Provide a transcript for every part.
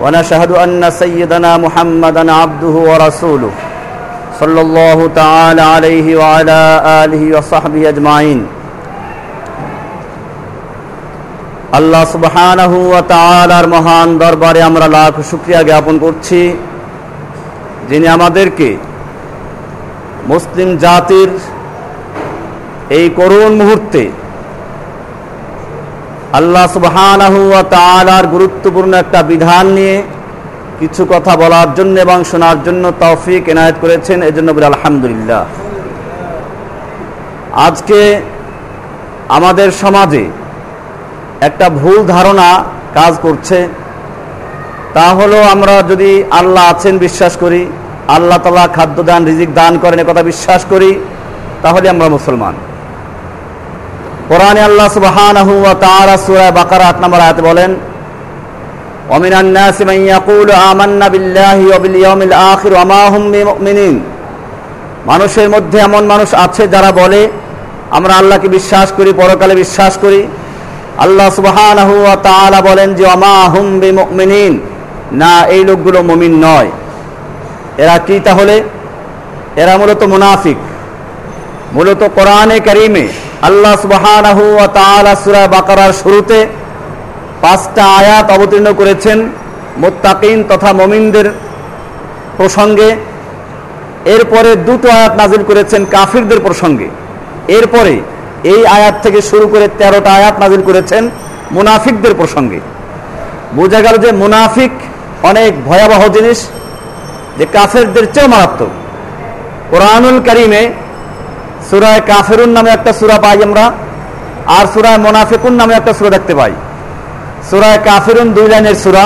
ونشهد أن سيدنا محمدا عبده ورسوله صلى الله تعالى عليه وعلى آله وصحبه أجمعين আল্লাহ সুবহানাহু ওয়া তাআলার মহান দরবারে আমরা লাখ শুকরিয়া জ্ঞাপন করছি যিনি আমাদেরকে মুসলিম জাতির এই করুণ মুহূর্তে আল্লাহ সুবহানাহু ওয়া গুরুত্বপূর্ণ একটা বিধান নিয়ে কিছু কথা বলার জন্য এবং শোনার জন্য তৌফিক এনায়েত করেছেন, এজন্য বলি আলহামদুলিল্লাহ। আজকে আমাদের সমাজে একটা ভুল ধারণা কাজ করছে, তা হলো আমরা যদি আল্লাহ আছেন বিশ্বাস করি, আল্লাহ তালা খাদ্য দান রিজিক দান করেন কথা বিশ্বাস করি, তাহলে আমরা মুসলমান। কোরআনে আল্লাহ সুবহানাহু ওয়া তাআলা সূরা বাকারা 8 নম্বর আয়াতে বলেন ومن الناس من يقول آمنا بالله وباليوم الآخر وما هم بمؤمنين মানুষের মধ্যে এমন মানুষ আছে যারা বলে আমরা আল্লাহকে বিশ্বাস করি পরকালে বিশ্বাস করি আল্লাহ সুবহানাহু ওয়া তাআলা বলেন যে ওমা হুম বিমুমিনিন না এই লোকগুলো মুমিন নয় এরা কি তাহলে এরা মূলত মুনাফিক মূলত কোরআনে কারিমে আল্লাহ সুবহানাহু তাআলা সূরা বাকারার শুরুতে পাঁচটা আয়াত অবতীর্ণ করেছেন মুত্তাকিন তথা মুমিনদের প্রসঙ্গে। এরপরে দুটো আয়াত নাজিল করেছেন কাফিরদের প্রসঙ্গে। এরপরে এই আয়াত থেকে শুরু করে তেরোটা আয়াত নাজিল করেছেন মুনাফিকদের প্রসঙ্গে। বোঝা গেল যে মুনাফিক অনেক ভয়াবহ জিনিস, যে কাফেরদের চেয়েও মারাত্মক। কোরআনুল করিমে সুরায় কাফেরুন নামে একটা সুরা পাই আমরা, আর সুরায় মোনাফিকুন নামে একটা সুরা দেখতে পাই। সুরায় কাফেরুন দুই লাইনের সুরা,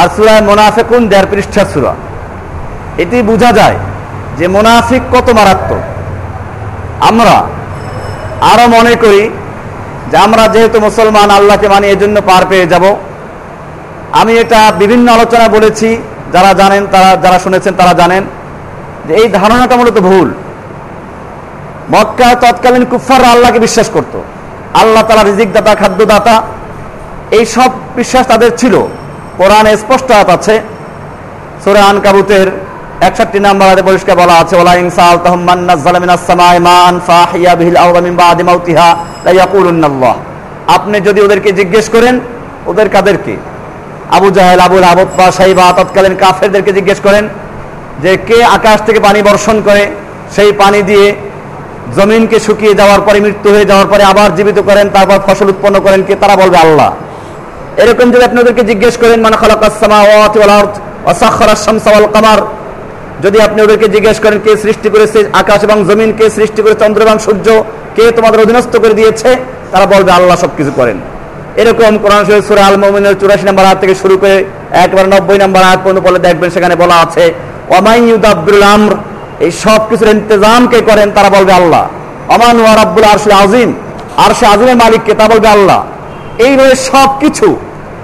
আর সুরায় মোনাফিকুন দেড় পৃষ্ঠার সুরা। এটি বোঝা যায় যে মোনাফিক কত মারাত্মক। আমরা আরও মনে করি যে আমরা যেহেতু মুসলমান, আল্লাহকে মানি, এজন্য পার পেয়ে যাব। আমি এটা বিভিন্ন আলোচনা বলেছি, যারা জানেন তারা, যারা শুনেছেন তারা জানেন যে এই ধারণাটা মূলত ভুল। মক্কা তৎকালীন কুফাররা আল্লাহকে বিশ্বাস করত। আল্লাহ তালা রিজিক দাতা খাদ্যদাতা, এই সব বিশ্বাস তাদের ছিল। কোরআনে স্পষ্ট হাত আছে। সুরে আন কাবুতের একষট্টি নাম্বার হাতে পরিষ্কার বলা আছে ওলা ইনসাল তাহমান নাজ্জালা মিনাস সামাই মান ফাহিয়া বিহিল আরদা মিন বাদি মাউতিহা লা ইয়াকুলুন্নাল্লাহ আপনি যদি ওদেরকে জিজ্ঞেস করেন, ওদের কাদেরকে? আবু জাহেল আবুল আবত্তা সাইবা তৎকালীন কাফেরদেরকে জিজ্ঞেস করেন যে, কে আকাশ থেকে পানি বর্ষণ করে? সেই পানি দিয়ে জমিনকে শুকিয়ে যাওয়ার পরে, মৃত্যু হয়ে যাওয়ার পরে আবার জীবিত করেন, তারপর ফসল উৎপন্ন করেন কে? তারা বলবে আল্লাহ। এরকম যদি আপনি ওদেরকে জিজ্ঞেস করেন মানে কামার? যদি আপনি ওদেরকে জিজ্ঞেস করেন, কে সৃষ্টি করেছে আকাশ এবং জমিন? কে সৃষ্টি করে চন্দ্র এবং সূর্য? কে তোমাদের অধীনস্থ করে দিয়েছে? তারা বলবে, আল্লাহ সবকিছু করেন। এরকম কোরআন সূরা আল মুমিনের 84 নম্বর আয়াত থেকে শুরু করে একবার 90 নম্বর আয়াত পর্যন্ত বলে দেখবেন, সেখানে বলা আছে ওয়ামাই ইউদাব্বিরুল আমর এই সব কিছুর ইন্তজাম কে করেন, তারা বলবে আল্লাহ। অমান ওয়া রাব্বুল আরশিল আযীম। আরশে আযীমের মালিক কে তা বলবে আল্লাহ। এইভাবে সব কিছু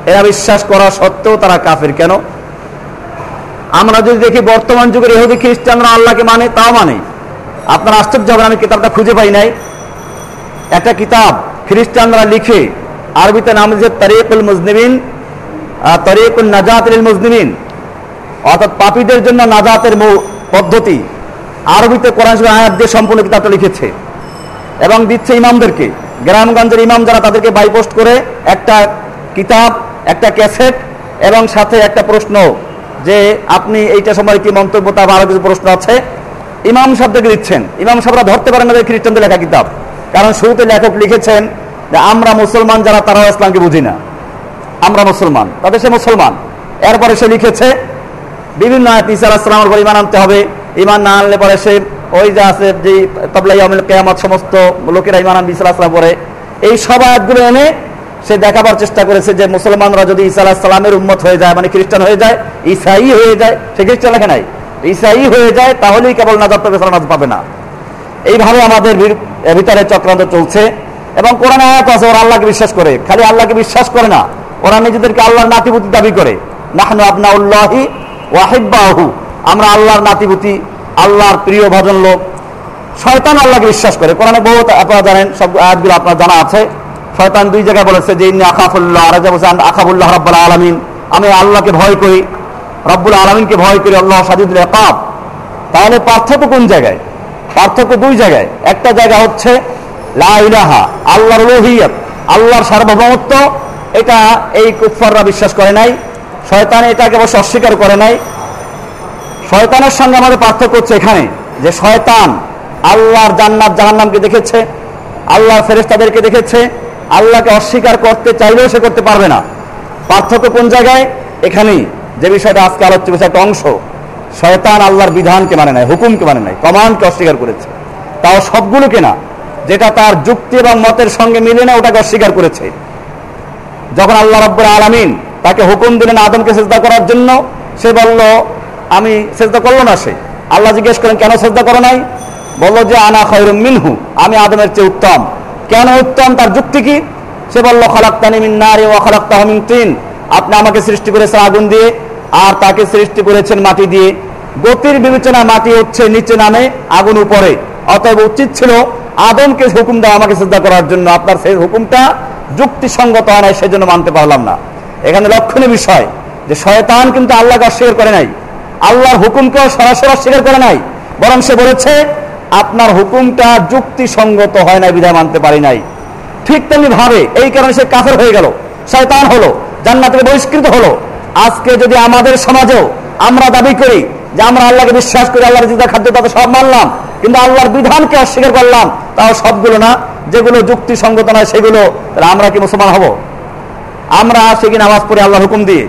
এরা বিশ্বাস করা সত্ত্বেও তারা কাফের কেন? আমরা যদি দেখি বর্তমান যুগের ইহুদি খ্রিস্টানরা আল্লাহকে মানে তাও মানে। আপনার আশ্চর্য হবেন আমি কিতাবটা খুঁজে পাই নাই। একটা কিতাব খ্রিস্টানরা লিখে, আরবিতে নাম দিয়েছে তরিকুল মুজনিবিন তরিকুল নাজাতুল মুজনিবিন। অর্থাৎ পাপীদের জন্য নাজাতের পদ্ধতি। আরবিতে কোরআন আয়াত দিয়ে সম্পূর্ণ কিতাবটা লিখেছে। এবং দিচ্ছে ইমামদেরকে। গ্রামগঞ্জের ইমাম যারা তাদেরকে বাইপোস্ট করে, একটা কিতাব, একটা ক্যাসেট এবং সাথে একটা প্রশ্ন যে, আপনি এইটা সময় কি মন্তব্য? তা আরও কিছু প্রশ্ন আছে। ইমাম সাহেবদেরকে দিচ্ছেন। ইমাম সাহেবরা ধরতে পারেন না খ্রিস্টানদের লেখা কিতাব। কারণ শুরুতে লেখক লিখেছেন যে, আমরা মুসলমান যারা, তারাও ইসলামকে বুঝি না। আমরা মুসলমান। তাদের সে মুসলমান। এরপরে সে লিখেছে, বিভিন্ন আয়াত ইসা আলাহিসামের উপর ইমান আনতে হবে। ইমান না আনলে পরে সে ওই যে আছে যে তবলাই কেয়ামত সমস্ত লোকেরা ইমান আনবি ইসা আলাহিসাম পরে। এই সব আয়াতগুলো এনে সে দেখাবার চেষ্টা করেছে যে মুসলমানরা যদি আলাহ সালামের উন্মত হয়ে যায় মানে খ্রিস্টান হয়ে যায়, ঈসাই হয়ে যায়, সে খ্রিস্টান লেখে নাই। ঈসাই হয়ে যায়, তাহলেই কেবল নাজাত পাবে নাজাত পাবে না। এইভাবে আমাদের ভিতরে চক্রান্ত চলছে। এবং কোরআন আয়াত আছে, ওরা আল্লাহকে বিশ্বাস করে। খালি আল্লাহকে বিশ্বাস করে না। ওরা নিজেদেরকে আল্লাহর নাতিপুতি দাবি করে। নাহনু আবনাউল্লাহি ওয়াহিব্বাহু। আমরা আল্লাহর নাতিপুতি আল্লাহর প্রিয় ভজন লোক। শয়তান আল্লাহকে বিশ্বাস করে। কোরআনে বহু আপনারা জানেন, সব আয়াতগুলো আপনার জানা আছে। শয়তান দুই জায়গায় বলেছে যে, ইন্নি আকাফুল্লাহ আর বলছে আকাফুল্লাহ রব্বুল আলমিন। আমি আল্লাহকে ভয় করি, রব্বুল আলমিনকে ভয় করি, আল্লাহ সাজিদুল একাব তাহলে পার্থক্য কোন জায়গায়? পার্থক্য দুই জায়গায়। একটা জায়গা হচ্ছে, লা ইলাহা, আল্লাহর রহিয়ত আল্লাহর সার্বভৌমত্ব। এটা এই কুফাররা বিশ্বাস করে নাই। শয়তান এটাকে অবশ্য অস্বীকার করে নাই। শয়তানের সঙ্গে আমাদের পার্থক্য হচ্ছে এখানে, যে শয়তান আল্লাহর জান্নাত জাহান্নামকে দেখেছে, আল্লাহর ফেরেশতাদেরকে দেখেছে, আল্লাহকে অস্বীকার করতে চাইলেও সে করতে পারবে না। পার্থক্য কোন জায়গায়? এখানেই। যে বিষয়টা আজকে আলোচ্য বিষয়, একটা অংশ। শয়তান আল্লাহর বিধানকে মানে নাই হুকুমকে মানে নাই কমান্ডকে অস্বীকার করেছে। তাও সবগুলোকে না, যেটা তার যুক্তি এবং মতের সঙ্গে মিলে না, ওটাকে অস্বীকার করেছে। যখন আল্লাহ রব্বুল আলমিন তাকে হুকুম দিলেন আদমকে চেষ্টা করার জন্য, সে বলল আমি চেষ্টা করল না সে। আল্লাহ জিজ্ঞেস করেন, কেন চেষ্টা করো নাই? বলল যে, আনা খয়রুম মিনহু। আমি আদমের চেয়ে উত্তম। কেন উত্তম? তার যুক্তি কি? সে বলল, খলাক্তানি মিন নারী ও খলাক্তাহ মিন তিন। আপনি আমাকে সৃষ্টি করেছেন আগুন দিয়ে, আর তাকে সৃষ্টি করেছেন মাটি দিয়ে। গতির বিবেচনা মাটি হচ্ছে নিচে নামে, আগুন উপরে। অতএব উচিত ছিল আদমকে হুকুম দেওয়া আমাকে শ্রদ্ধা করার জন্য। আপনার সেই হুকুমটা যুক্তিসঙ্গত হয় নাই, সেজন্য মানতে পারলাম না। এখানে লক্ষণীয় বিষয় যে, শয়তান কিন্তু আল্লাহকে অস্বীকার করে নাই। আল্লাহর হুকুমকেও সরাসরি অস্বীকার করে নাই। বরং সে বলেছে, আপনার হুকুমটা যুক্তিসঙ্গত হয় নাই, বিধায় মানতে পারি নাই। ঠিক তেমনি ভাবে এই কারণে সে কাফের হয়ে গেল, শয়তান হলো জান্নাত থেকে বহিষ্কৃত হলো। আজকে যদি আমাদের সমাজেও আমরা দাবি করি যে আমরা আল্লাহকে বিশ্বাস করি, আল্লাহর যেটা খাদ্য তাতে সব মানলাম, কিন্তু আল্লাহর বিধানকে অস্বীকার করলাম, তাও সবগুলো না, যেগুলো যুক্তিসঙ্গত নয় সেগুলো, তাহলে আমরা কি মুসলমান হব? আমরা আসি কি নামাজ পড়ি আল্লাহর হুকুম দিয়ে?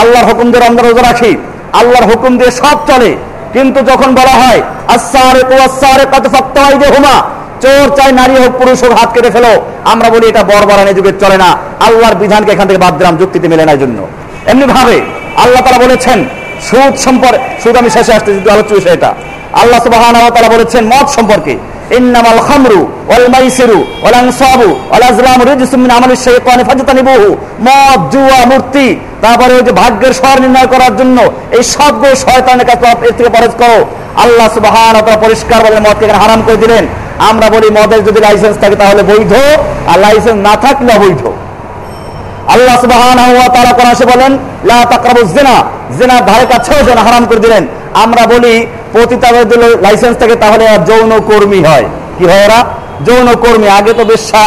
আল্লাহর হুকুম দিয়ে রমজান রোজা রাখি? আল্লাহর হুকুম দিয়ে সব চলে। কিন্তু যখন বলা হয় আসারে আসারে কত ফক্তাই যে হুমা চোর চাই নারী হোক, পুরুষ হোক, হাত কেটে ফেলো। আমরা বলি, এটা বরবরানি যুগে চলে না। আল্লাহর বিধানকে এখান থেকে বাদ দিলাম, যুক্তিতে মেলে না জন্য। এমনি ভাবে আল্লাহ তারা বলেছেন, সুদ সম্পর্কে সুদ আমি শেষে আসতে যদি আলোচ্য বিষয় এটা। আল্লাহ ওয়া তাআলা বলেছেন, মদ সম্পর্কে। ইন্নামাল খামরু ওয়াল মাইসিরু ওয়াল আনসাবু ওয়াল আজলামু রিজসুম মিন আমালিশ শাইতানি ফাজতানিবুহু। মদ, জুয়া, মূর্তি, তারপরে ওই যে ভাগ্যের স্বর নির্ণয় করার জন্য এই সবগুলো শয়তানের কাছে এর থেকে পরেজ করো আল্লাহ সুবহানাহু ওয়া পরিষ্কার বলে মদকে হারাম করে দিলেন। আমরা বলি মদের যদি লাইসেন্স থাকে তাহলে বৈধ, আর লাইসেন্স না থাকলে অবৈধ। আল্লাহ সুবহানাহু ওয়া তাআলা কোরআনে এসে বলেন, লা তাকরাবুজ জিনা। জিনার ধারে কাছেও যেন হারাম করে দিলেন। আমরা বলি পতিতাদের যদি লাইসেন্স থাকে তাহলে যৌন কর্মী হয়। কি হয় ওরা? যৌন কর্মী। আগে তো বেশ্যা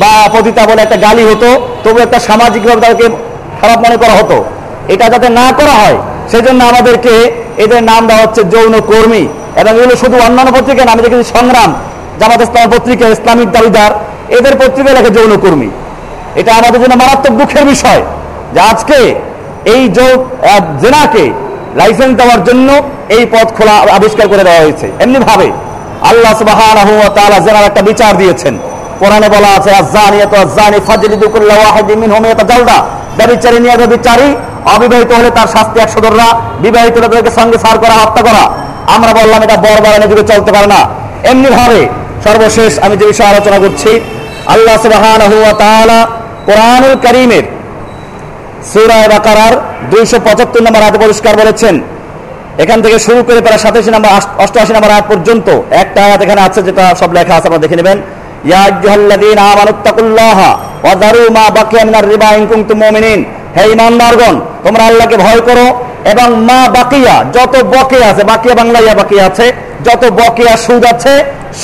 বা পতিতা বলে একটা গালি হতো, তবু একটা সামাজিকভাবে তাদেরকে খারাপ মনে করা হতো। এটা যাতে না করা হয়, সেজন্য আমাদেরকে এদের নাম দেওয়া হচ্ছে যৌন কর্মী। এবং এগুলো শুধু অন্যান্য পত্রিকা না, আমি দেখেছি সংগ্রাম, জামাত ইসলাম পত্রিকা, ইসলামিক দাবিদার, এদের পত্রিকা লেখে যৌন কর্মী। এটা আমাদের জন্য মারাত্মক দুঃখের বিষয় যে আজকে এই জেনাকে লাইসেন্স দেওয়ার জন্য এই পথ খোলা আবিষ্কার করে দেওয়া হয়েছে। এমনি ভাবে আল্লাহ তাআলা জেনার একটা বিচার দিয়েছেন। কোরআনে বলা আছে ব্যভিচারী নিয়ে ব্যভিচারী অবিবাহিত হলে তার শাস্তি একশো দররা, বিবাহিত তাদেরকে সঙ্গে সার করা, হত্যা করা। আমরা বললাম এটা বরবারানি যুগে চলতে পারে না। এমনি ভাবে সর্বশেষ আমি যে বিষয়ে আলোচনা করছি, আল্লাহ তাআলা কোরআনুল কারীমের সূরা বাকারার 275 নম্বর আয়াতে পরিষ্কার বলেছেন। এখান থেকে শুরু করে প্রায় 87 নম্বর 88 নম্বর আয়াত পর্যন্ত একটা আয়াত এখানে আছে যেটা সব লেখা আছে, আপনারা দেখে নেবেন। তোমরা আল্লাহকে ভয় করো এবং মা যত আছে, বাকিয়া আছে, যত বকেয়া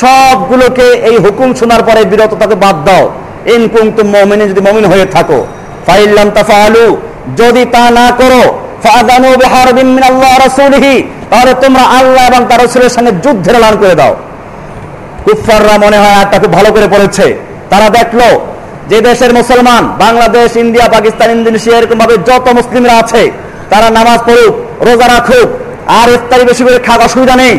সবগুলোকে এই হুকুম শোনার পরে বিরত তাকে বাদ দাও। ইন কুনতুম মুমিনিন, যদি মুমিন হয়ে থাকো। ফাইল্লাম তাফালু, যদি তা না করো ফাদানু বিহারবিন তাহলে তোমরা আল্লাহ এবং তার রাসূলের সঙ্গে যুদ্ধের এলান করে দাও। কুফাররা মনে হয় আটটা খুব ভালো করে পড়েছে। তারা দেখল যে দেশের মুসলমান, বাংলাদেশ, ইন্ডিয়া, পাকিস্তান, ইন্দোনেশিয়া এরকম ভাবে যত মুসলিমরা আছে, তারা নামাজ পড়ুক, রোজা রাখুক, আর ইফতারি বেশি করে খাওয়ার অসুবিধা নেই।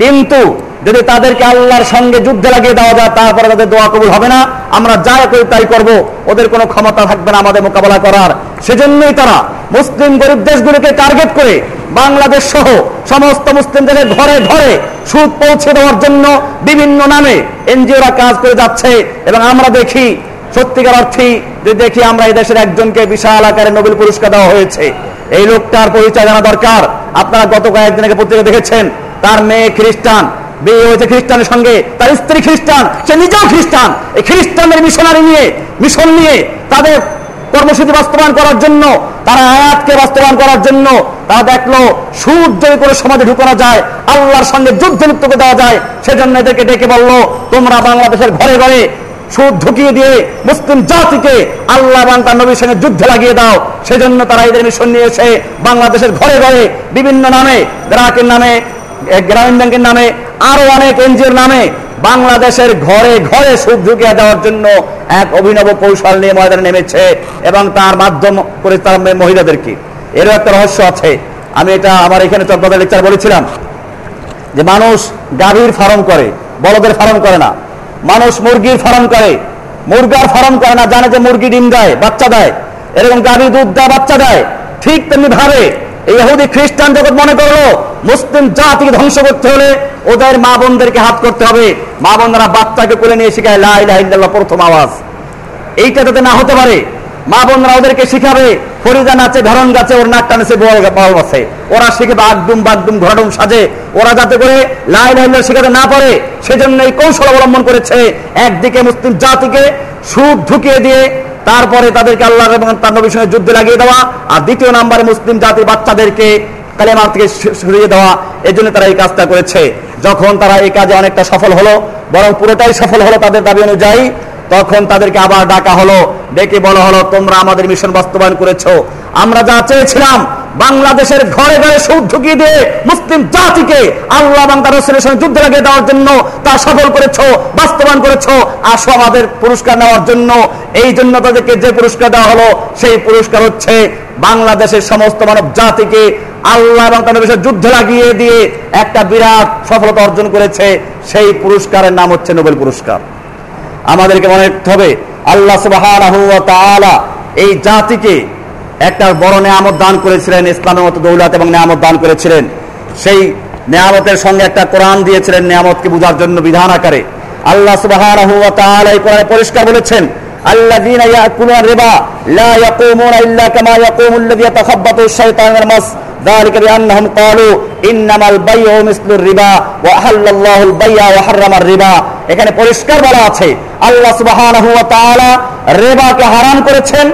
কিন্তু যদি তাদেরকে আল্লাহর সঙ্গে যুদ্ধে লাগিয়ে দেওয়া যায়, তারপরে তাদের দোয়া কবুল হবে না। আমরা যা করি তাই করব। ওদের কোনো ক্ষমতা থাকবে না আমাদের মোকাবেলা করার। সেজন্যই তারা মুসলিম গরিব দেশগুলিকে টার্গেট করে বাংলাদেশ সহ সমস্ত মুসলিম দেশের ঘরে ঘরে সুদ পৌঁছে দেওয়ার জন্য বিভিন্ন নামে এনজিওরা কাজ করে যাচ্ছে। এবং আমরা দেখি, সত্যিকার অর্থেই যে দেখি আমরা এই দেশের একজনকে বিশাল আকারে নোবেল পুরস্কার দেওয়া হয়েছে। এই লোকটার পরিচয় জানা দরকার। আপনারা গত কয়েকদিন আগে পত্রিকা দেখেছেন, তার মেয়ে খ্রিস্টান। বিয়ে হয়েছে খ্রিস্টানের সঙ্গে, তার স্ত্রী খ্রিস্টান, সে নিজেও খ্রিস্টান। এই খ্রিস্টানদের মিশনারি নিয়ে, মিশন নিয়ে তাদের কর্মসূচি বাস্তবায়ন করার জন্য, তারা আয়াতকে বাস্তবায়ন করার জন্য, তারা দেখল সুদ যদি করে সমাজে ঢুকানো যায়, আল্লাহর সঙ্গে যুদ্ধ লিপ্ত করে দেওয়া যায়, সেজন্য এদেরকে ডেকে বলল, তোমরা বাংলাদেশের ঘরে ঘরে সুদ ঢুকিয়ে দিয়ে মুসলিম জাতিকে আল্লাহ এবং তার নবীর সঙ্গে যুদ্ধে লাগিয়ে দাও। সেজন্য তারা এদের মিশন নিয়ে এসে বাংলাদেশের ঘরে ঘরে বিভিন্ন নামে, গ্রাহকের নামে গ্রামীণ ব্যাংকের নামে আরও অনেক এনজিওর নামে বাংলাদেশের ঘরে ঘরে সুদ ঢুকিয়ে দেওয়ার জন্য এক অভিনব কৌশল নিয়ে ময়দানে নেমেছে এবং তার মাধ্যম করে তার মহিলাদেরকে। এরও একটা রহস্য আছে। আমি এটা আমার এখানে চট্টগ্রাম লেকচার বলেছিলাম যে মানুষ গাভীর ফার্ম করে, বলদের ফার্ম করে না। মানুষ মুরগির ফার্ম করে, মুরগার ফার্ম করে না, জানে যে মুরগি ডিম দেয়, বাচ্চা দেয়। এরকম গাভী দুধ দেয়, বাচ্চা দেয়। ঠিক তেমনি ভাবে এই খ্রিস্টান জগৎ মনে করল, মুসলিম জাতিকে ধ্বংস করতে হলে ওদের মা বোনদেরকে হাত করতে হবে। মা বোনরা বাচ্চাকে কোলে নিয়ে শিখায়, লা ইলাহা ইল্লাল্লাহ প্রথম আওয়াজ। এইটা যাতে না হতে পারে, মা বোনরা ওদেরকে শিখাবে, ফরিদা নাচে, ধরন গাছে, ওর নাক টানেছে, বল বল ওরা শিখে বাগদুম বাগদুম ঘরডুম সাজে। ওরা যাতে করে লাই লাই শিখাতে না পারে সেজন্য এই কৌশল অবলম্বন করেছে। একদিকে মুসলিম জাতিকে সুদ ঢুকিয়ে দিয়ে তারপরে তাদেরকে আল্লাহ এবং তার নবীর সঙ্গে যুদ্ধে লাগিয়ে দেওয়া, আর দ্বিতীয় নাম্বারে মুসলিম জাতির বাচ্চাদেরকে কালেমার থেকে সরিয়ে দেওয়া এই জন্য তারা এই কাজটা করেছে। যখন তারা এই কাজে অনেকটা সফল হলো, বরং পুরোটাই সফল হলো তাদের দাবি অনুযায়ী, তখন তাদেরকে আবার ডাকা হলো, ডেকে বলা হলো, তোমরা আমাদের মিশন বাস্তবায়ন করেছ। আমরা যা চেয়েছিলাম বাংলাদেশের ঘরে ঘরে সুদ ঢুকিয়ে দিয়ে মুসলিম জাতিকে আল্লাহ এবং তার রসুলের সঙ্গে যুদ্ধ লাগিয়ে দেওয়ার জন্য তা সফল করেছ, বাস্তবায়ন করেছ আসো আমাদের পুরস্কার নেওয়ার জন্য। এই জন্য তাদেরকে যে পুরস্কার দেওয়া হলো, সেই পুরস্কার হচ্ছে বাংলাদেশের সমস্ত মানব জাতিকে আল্লাহ এবং তার বিষয়ে যুদ্ধ লাগিয়ে দিয়ে একটা বিরাট সফলতা অর্জন করেছে। সেই পুরস্কারের নাম হচ্ছে নোবেল পুরস্কার। আমাদেরকে মনে রাখতে হবে, আল্লাহ তাআলা এই জাতিকে একটা বড় নিয়ামত দান করেছিলেন ইসলামের মতো দৌলত এবং নিয়ামত দান করেছিলেন সেই নিয়ামতের সঙ্গে একটা কোরআন দিয়েছিলেন নিয়ামতকে বোঝার জন্য বিধান আকারে আল্লাহ সুবহানাহু ওয়া তাআলা এই কোরআনে পরিষ্কার বলেছেন الذين يأكلون الربا لا يقومون إلا كما يقوم الذي يتخبطه الشيطان من المس ذلك بأنهم قالوا إنما البيع مثل الربا وأحل الله البيع وحرم الربا এখানে পরিষ্কার বলা আছে আল্লাহ সুবহানাহু ওয়া তাআলা রিবাকে হারাম করেছেন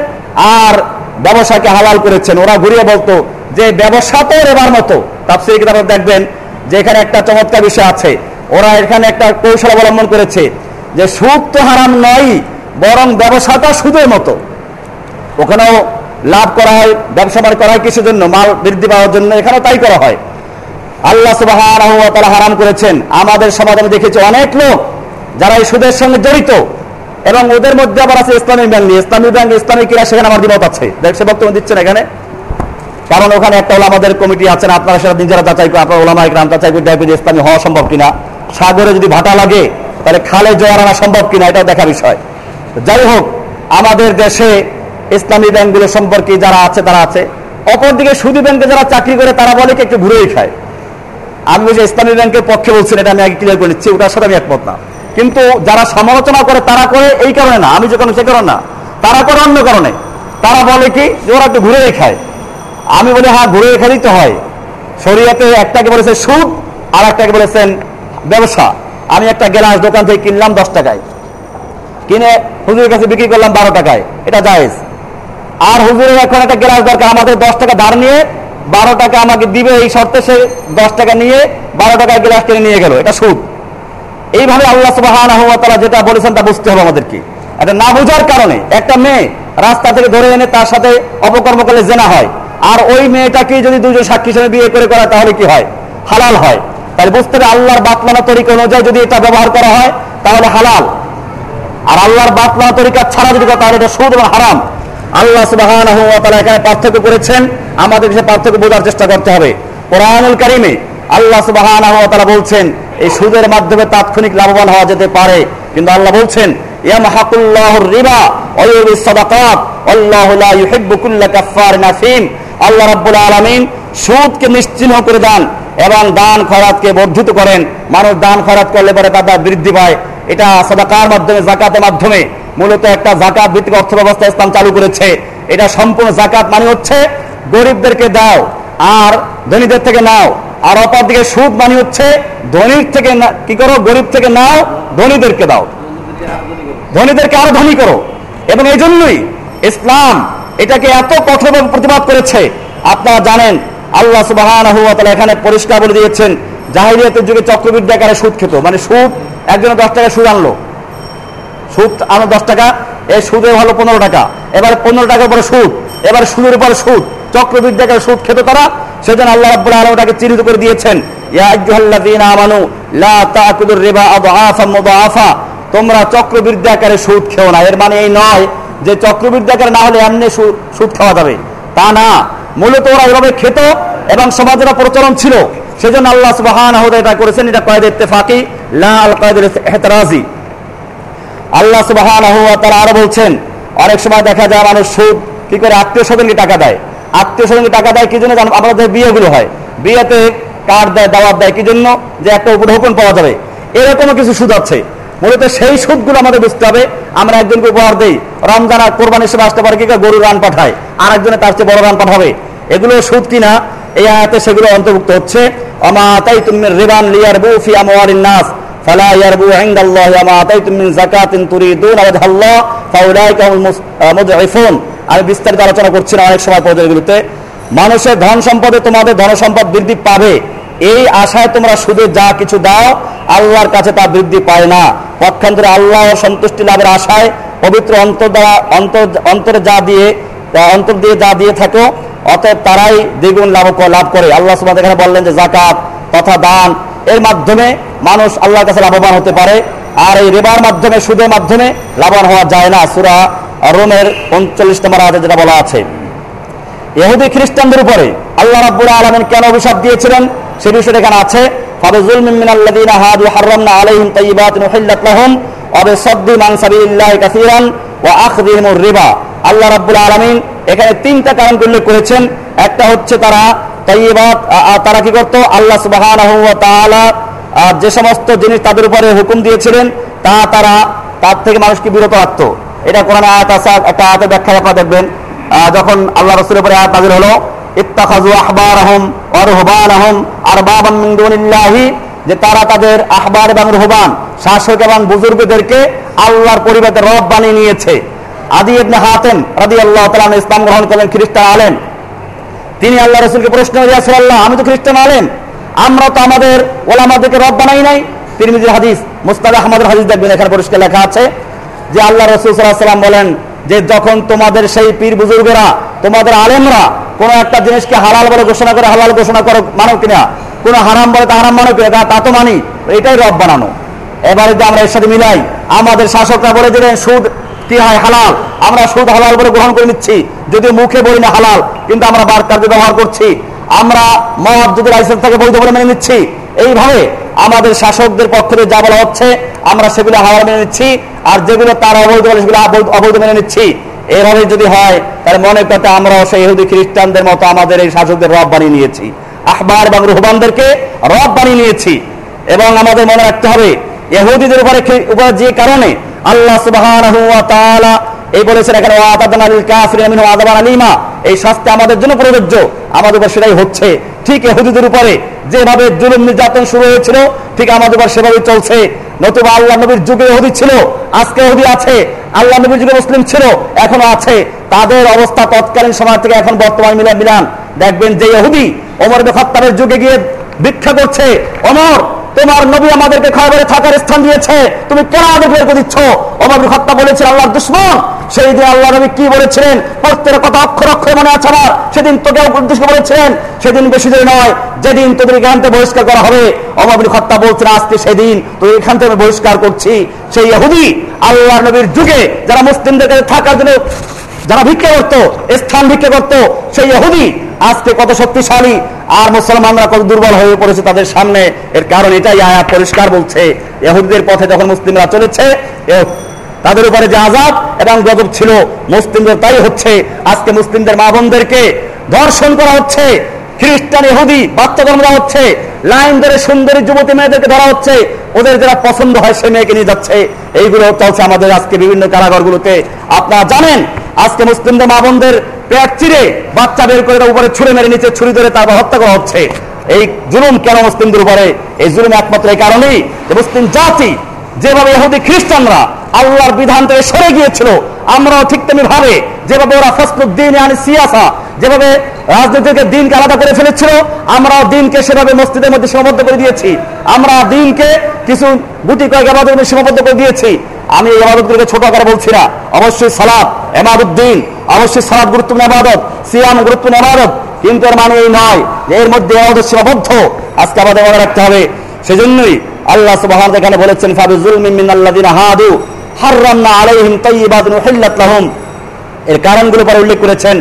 আর ব্যবসাকে হালাল করেছেন। ওরা ঘুরিয়ে বলতো যে ব্যবসা তো রেবার মতো। তাফসীর কিতাবে দেখবেন যে এখানে একটা চমৎকার বিষয় আছে। ওরা এখানে একটা কৌশল অবলম্বন করেছে যে সুদ তো হারাম নয় বরং ব্যবসাটা সুদের মতো। ওখানেও লাভ করা হয় ব্যবসা করা হয় কিসের জন্য, মাল বৃদ্ধি পাওয়ার জন্য এখানেও তাই করা হয়। আল্লাহ তাআলা হারাম করেছেন। আমাদের সমাজে দেখেছি অনেক লোক যারা এই সুদের সঙ্গে জড়িত। এবং ওদের মধ্যে আবার আছে ইসলামী ব্যাংক। নিয়ে ইসলামী ব্যাংক, ইসলামী কিনা সেখানে আমার দ্বিমত আছে। সে বক্তব্য দিচ্ছেন এখানে। কারণ ওখানে একটা ওলামাদের কমিটি আছেন আপনারা সেটা নিজেরা যাচাই করে আপনার ওলামা একরাম যাচাই করে দেখবেন ইসলামী হওয়া সম্ভব কিনা। সাগরে যদি ভাটা লাগে, তাহলে খালে জোয়ার আনা সম্ভব কিনা, এটাও দেখা বিষয়। যাই হোক, আমাদের দেশে ইসলামী ব্যাংকগুলো সম্পর্কে যারা আছে, তারা আছে। অপরদিকে সুদী ব্যাংকে যারা চাকরি করে, তারা বলে কি, একটু ঘুরেই খায়। আমি বলছি, ইসলামী ব্যাংকের পক্ষে বলছেন এটা আমি আগে ক্লিয়ার করে নিচ্ছি, ওটার সাথে আমি একমত না। কিন্তু যারা সমালোচনা করে, তারা করে এই কারণে না, আমি যে কারণে সে কারণ না। তারা করে অন্য কারণে। তারা বলে কি, যে ওরা একটু ঘুরে খায় আমি বলি হ্যাঁ ঘুরে রেখে দিতে হয়। শরীয়তে একটাকে বলেছে সুদ আর একটাকে বলেছেন ব্যবসা। আমি একটা গ্লাস দোকান থেকে কিনলাম দশ টাকায়। কিনে হুজুরের কাছে বিক্রি করলাম বারো টাকায়। এটা জায়েজ। আর হুজুরের এখন একটা গ্লাস দরকার, আমাদের দশ টাকা ধার নিয়ে বারো টাকা আমাকে দিবে এই শর্তে সে দশ টাকা নিয়ে বারো টাকায় গ্লাস কিনে নিয়ে গেল। এটা সুদ। এইভাবে আল্লাহ তাআলা যেটা বলেছেন তা বুঝতে হবে আমাদেরকে। এটা না বোঝার কারণে একটা মেয়ে রাস্তা থেকে ধরে এনে তার সাথে অপকর্ম করলে জেনা হয়। আর ওই মেয়েটাকে যদি দুজন সাক্ষী হিসেবে বিয়ে করে করা, তাহলে কি হয়? হালাল হয়। তাহলে বুঝতে হবে আল্লাহর বাতলানো তরিকা অনুযায়ী যদি এটা ব্যবহার করা হয়, তাহলে হালাল। আর আল্লাহর বাতলানো তরিকা ছাড়া যদি তাহলে এটা সুদ এবং হারাম। আল্লাহ তাআলা এখানে পার্থক্য করেছেন। আমাদের সে পার্থক্য বোঝার চেষ্টা করতে হবে। কোরআনুল কারিমে আল্লাহ তাআলা বলছেন এই সুদের মাধ্যমে তাৎক্ষণিক লাভবান হওয়া যেতে পারে। কিন্তু আল্লাহ বলছেন আল্লাহু সুদকে করে এবং দান বর্ধিত করেন। মানুষ দান বৃদ্ধি পায়। এটা সাদাকার মাধ্যমে জাকাতের মাধ্যমে মূলত একটা জাকাত ভিত্তিক অর্থ ব্যবস্থা ইসলাম চালু করেছে। এটা সম্পূর্ণ জাকাত মানে হচ্ছে গরিবদেরকে দাও আর ধনীদের থেকে নাও। আর অপর দিকে সুদ মানে হচ্ছে, ধনীর থেকে কি করো? গরিব থেকে নাও, ধনীদেরকে দাও। ধনীদেরকে আরও ধনী করো। এবং এই জন্যই ইসলাম এটাকে এত কঠোরভাবে প্রতিবাদ করেছে। আপনারা জানেন, আল্লাহ সুবাহ এখানে পরিষ্কার বলে দিয়েছেন জাহিরিয়াতের যুগে চক্রবৃদ্ধি আকারে সুদ খেত। মানে সুদ, একজনে দশ টাকা সুদ আনলো। সুদ আনো দশ টাকা, এই সুদে হলো পনেরো টাকা। এবার পনেরো টাকার পরে সুদ, এবার সুদের উপর সুদ। চক্রবৃদ্ধি আকারে সুদ খেতে তারা সেজন্য আল্লাহ রাব্বুল আলামিন চিহ্নিত করে দিয়েছেন, ইয়া আইয়ুহাল্লাযীনা আমানু তোমরা সুদ খেও না। এর মানে এই নয় যে চক্রবৃদ্ধি আকারে না হলে এমনি সুদ খাওয়া যাবে। তা না। মূলত ওরা এভাবে খেত এবং সমাজের প্রচলন ছিল। সেজন্য আল্লাহ সুবহানাহু ওয়া এটা করেছেন, এটা কয়েদ ইত্তেফাকি, লা আল কয়েদের ইহতরাজি। আল্লাহ সুবহানাহু ওয়া তাআলা আরও বলছেন, অনেক সময় দেখা যায় মানুষ সুদ কি করে আত্মীয় স্বজনকে টাকা দেয়। আত্মীয় স্বজনকে টাকা দেয়, কি জন্য জানো? আমাদের বিয়েগুলো হয়। বিয়েতে কার্ড দেয়, দাওয়াত দেয়, কি জন্য? যে একটা উপর হুকুম পাওয়া যাবে। এরকমও কিছু সুদ আছে। মূলত সেই সুদগুলো আমাদের বুঝতে হবে। আমরা একজনকে উপহার দেই। রমজান আর কোরবানি হিসেবে আসতে পারে কি গরু রান পাঠায়। আর একজনে তার চেয়ে বড় রান পাঠাবে। এগুলো সুদ কিনা? এই আয়াতে সেগুলো অন্তর্ভুক্ত হচ্ছে। অমা তাই তুমি রিবান লিয়ার বু ফি আমওয়ালিন নাস। فلا يربو عند الله وما آتيتم من زكاة تريدون وجه الله فأولئك هم المضعفون আমি বিস্তারিত আলোচনা করছি না অনেক সময় পর্যায়গুলোতে মানুষের ধন সম্পদে তোমাদের ধন সম্পদ বৃদ্ধি পাবে এই আশায় তোমরা শুধু যা কিছু দাও আল্লাহর কাছে তা বৃদ্ধি পায় না পক্ষান্তরে আল্লাহর সন্তুষ্টি লাভের আশায় পবিত্র অন্তর দ্বারা অন্তর অন্তরে যা দিয়ে অন্তর দিয়ে যা দিয়ে থাকো অতএব তারাই দ্বিগুণ লাভ লাভ করে আল্লাহ সুবহানাহু ওয়া তাআলা এখানে বললেন যে জাকাত তথা দান এর মাধ্যমে মানুষ আল্লাহর কাছে লাভবান হতে পারে। আর এই রেবার মাধ্যমে, সুদের মাধ্যমে লাভবান হওয়া যায় না। সুরা রোমের উনচল্লিশ নম্বর আয়াতে যেটা বলা আছে, ইহুদি খ্রিস্টানদের উপরে আল্লাহ রাব্বুল আলামিন কেন অভিশাপ দিয়েছিলেন? সে বিষয়টা এখানে আছে। ফাবে যুলমিন মিনাল্লাযীনা হাদু হারামনা আলাইহিম তাইয়্যিবাতিন উহিল্লাত লাহুম ওয়া বিসাদ্দিম আন সাবিলিল্লাহি কাসীরান ওয়া আখযিহিমুর রিবা। আল্লাহ রাব্বুল আলামিন এখানে তিনটা কারণ উল্লেখ করেছেন। একটা হচ্ছে তারা আ- তারা কি করত? আল্লাহ আহ, যে সমস্ত জিনিস তাদের উপরে হুকুম দিয়েছিলেন তা তারা তার থেকে মানুষকে বিরত রাখতো। এটা কোরআন আয়াত আছে একটা আয়াতের ব্যাখ্যা আপনারা দেখবেন। যখন আল্লাহ রসুলের উপরে আয়াত নাজিল হলো ইত্তাখাযু আহবারহুম ওয়া রুহবানহুম আরবাবাম মিন দুনিল্লাহি যে তারা তাদের আহবার এবং রুহবান শাসক এবং বুজুর্গদেরকে আল্লাহর পরিবর্তে রব বানিয়ে নিয়েছে। আদি ইবনে হাতেম রাদিয়াল্লাহু তাআলা আনহু ইসলাম গ্রহণ করলেন খ্রিস্টান আলেম। তিনি আল্লাহ রসুলকে প্রশ্ন করিয়াছেন, আল্লাহ, আমি তো খ্রিস্টান আলেম। আমরা তো আমাদের ওলামাদেরকে রব বানাই নাই। তিরমিজির হাদিস, মুস্তাদ আহমদের হাদিস দেখবেন, এখানে পরিষ্কার লেখা আছে যে আল্লাহ রসুল সাল্লাহ সাল্লাম বলেন যে যখন তোমাদের সেই পীর বুজুর্গরা, তোমাদের আলেমরা কোনো একটা জিনিসকে হালাল বলে ঘোষণা করে, হালাল ঘোষণা করো, মানো কিনা, কোনো হারাম বলে তা হারাম মানো কিনা, তা- তা মানি, এটাই রব বানানো। এবারে যে আমরা এর সাথে মিলাই, আমাদের শাসকরা বলে দিলেন, সুদ কি হয় হালাল? আমরা সুদ হালাল বলে গ্রহণ করে নিচ্ছি। যদি মুখে বলি না হালাল, কিন্তু আমরা বার কার্য ব্যবহার করছি। আমরা মদ যদি লাইসেন্স থাকে বৈধ বলে মেনে নিচ্ছি। এইভাবে আমাদের শাসকদের পক্ষ থেকে যা বলা হচ্ছে, আমরা সেগুলো হালাল মেনে নিচ্ছি। আর যেগুলো তার অবৈধ বলে, সেগুলো অবৈধ মেনে নিচ্ছি। এভাবে যদি হয়, তাহলে মনে করতে আমরাও সেই ইহুদি খ্রিস্টানদের মতো আমাদের এই শাসকদের রব বানিয়ে নিয়েছি। আহবার এবং রুহবানদেরকে রব বানিয়ে নিয়েছি। এবং আমাদের মনে রাখতে হবে এহুদিদের উপরে উপরে যে কারণে আল্লাহ তাআলা এই বলেছেন, এখানে আলিমা। এই শাস্তি আমাদের জন্য প্রযোজ্য। আমাদের উপর সেটাই হচ্ছে। ঠিক ইহুদিদের উপরে যেভাবে জুলুম নির্যাতন শুরু হয়েছিল, ঠিক আমাদের উপর সেভাবে চলছে। নতুবা আল্লাহ নবীর যুগে ইহুদি ছিল, আজকে ইহুদি আছে। আল্লাহ নবীর যুগে মুসলিম ছিল, এখনও আছে। তাদের অবস্থা তৎকালীন সময় থেকে এখন বর্তমান মিলান মিলান। দেখবেন যে ইহুদি ওমর ইবনে খাত্তাবের যুগে গিয়ে ভিক্ষা করছে। অমর তোমার নবী আমাদেরকে খবরে থাকার স্থান দিয়েছে। তুমি কেন আমাদের বের করে দিচ্ছ অমর হত্যা বলেছিল আল্লাহর দুশ্মন। সেই দিন আল্লাহ নবী কি বলেছিলেন? প্রত্যেক কথা অক্ষর অক্ষরে মনে আছে আমার। সেদিন তোকে উদ্দেশ্য বলেছিলেন, সেদিন বেশি দেরি নয়, যেদিন তোদের এখান থেকে বহিষ্কার করা হবে। অমর হত্যা বলছেন আজকে সেদিন তোদের এখান থেকে আমি বহিষ্কার করছি। সেই ইহুদি আল্লাহ নবীর যুগে যারা মুসলিমদের কাছে থাকার জন্য যারা ভিক্ষা করতো, স্থান ভিক্ষা করতো, সেই ইহুদি আজকে কত শক্তিশালী আর মুসলমানরা কত দুর্বল হয়ে পড়েছে তাদের সামনে। এর কারণ এটাই আয়া পরিষ্কার বলছে। এহুদিদের পথে যখন মুসলিমরা চলেছে তাদের উপরে যে আজাব এবং গজব ছিল, মুসলিমদের তাই হচ্ছে। আজকে মুসলিমদের মা বোনদেরকে ধর্ষণ করা হচ্ছে। খ্রিস্টান এহুদি বাচ্চা জন্ম দেওয়া হচ্ছে। লাইন ধরে সুন্দরী যুবতী মেয়েদেরকে ধরা হচ্ছে। ওদের যারা পছন্দ হয়, সে মেয়েকে নিয়ে যাচ্ছে। এইগুলো চলছে আমাদের আজকে বিভিন্ন কারাগারগুলোতে। আপনারা জানেন, আজকে মুসলিমদের মা বোনদের পেট চিরে বাচ্চা বের করে উপরে ছুড়ে মেরে নিচে ছুরি ধরে তারপর হত্যা করা হচ্ছে। এই জুলুম কেন মুসলিমদের উপরে? এই জুলুম একমাত্র এই কারণেই মুসলিম জাতি, যেভাবে ইহুদি খ্রিস্টানরা আল্লাহর বিধান থেকে সরে গিয়েছিল, আমরাও ঠিক তেমনি ভাবে যেভাবে ওরা ফসলুদ্দিন আনি সিয়াসা, যেভাবে রাজনীতিকে দিনকে আলাদা করে ফেলেছিল, আমরাও দিনকে সেভাবে মসজিদের মধ্যে সীমাবদ্ধ করে দিয়েছি। আমরা দিনকে কিছু গুটি কয়েক আবাদের সীমাবদ্ধ করে দিয়েছি। আমি এই আবাদতগুলোকে ছোট আকারে বলছি না। অবশ্যই সালাদ এমাদুদ্দিন অবশ্যই সালাদ গুরুত্বপূর্ণ আবাদত, সিয়াম গুরুত্বপূর্ণ আবাদত। কিন্তু এর মানে এই নয় যে এর মধ্যে আমাদের সীমাবদ্ধ আজকে আমাদের মনে রাখতে হবে। সেজন্যই আল্লাহ সুবাহ এখানে বলেছেন, ফাবি যুলমিন দিন হাদু, হাররামনা আলাইহিম তাইয়িবাতুন উহিল্লাত লাহুম। এর কারণগুলো পরে উল্লেখ করেছেন।